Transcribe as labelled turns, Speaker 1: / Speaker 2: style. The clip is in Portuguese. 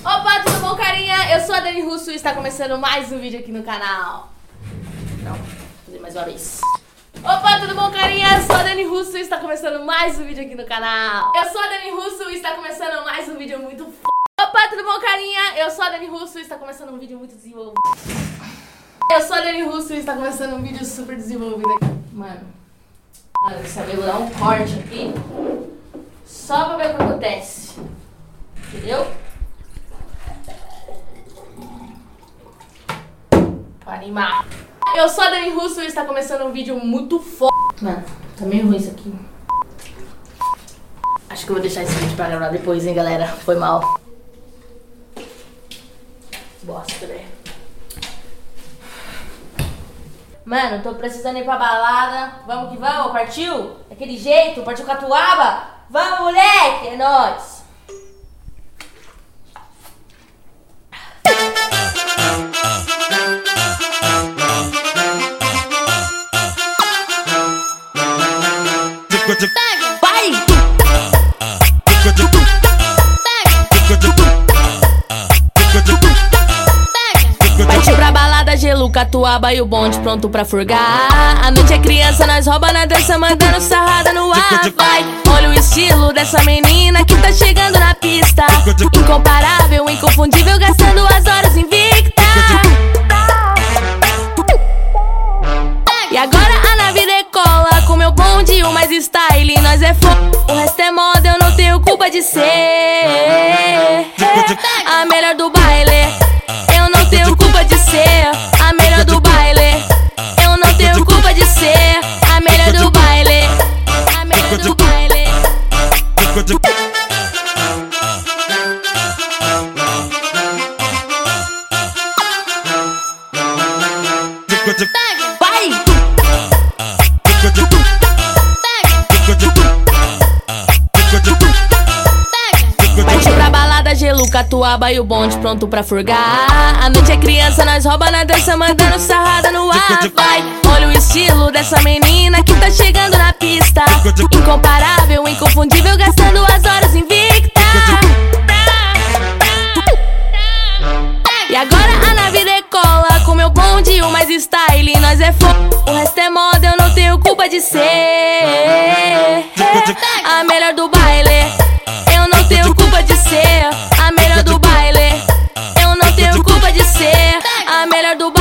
Speaker 1: Opa, tudo bom, carinha? Eu sou a Dani Russo e está começando mais um vídeo aqui no canal. Não, vou fazer mais uma vez. Opa, tudo bom, carinha? Eu sou a Dani Russo e está começando mais um vídeo aqui no canal. Eu sou a Dani Russo e está começando mais um vídeo muito f... Opa, tudo bom, carinha? Eu sou a Dani Russo e está começando um vídeo muito desenvolvido. Eu sou a Dani Russo e está começando um vídeo super desenvolvido aqui. Mano, mano, esse cabelo dá um corte aqui. Só pra ver o que acontece. Entendeu? Pra animar. Eu sou a Dani Russo e está começando um vídeo muito foda. Mano, tá meio ruim isso aqui. Acho que eu vou deixar esse vídeo pra gravar depois, hein, galera. Foi mal. Bosta, velho. Mano, tô precisando ir pra balada. Vamos que vamos, partiu? Daquele jeito, partiu Catuaba? Vamos, moleque! É nóis! Partiu pra balada, gelo, catuaba e o bonde pronto pra furgar. A noite é criança, nós rouba na dança, mandando sarrada no ar. Vai, olha o estilo dessa menina que tá chegando na pista. Incomparável, inconfundível, gastando as horas invicta. E agora a com meu bonde, o mais style, nós é fogo. O resto é moda, eu não tenho culpa de ser a melhor do baile. Eu não tenho culpa de ser a melhor do baile. Eu não tenho culpa de ser a melhor do baile. A melhor do baile. Vai! Catuaba e o bonde pronto pra furgar. A noite é criança, nós rouba na dança, mandando sarrada no ar. Vai, olha o estilo dessa menina que tá chegando na pista. Incomparável, inconfundível, gastando as horas invicta. E agora a nave decola com meu bonde, o mais style, nós é fogo. O resto é moda, eu não tenho culpa de ser a melhor do a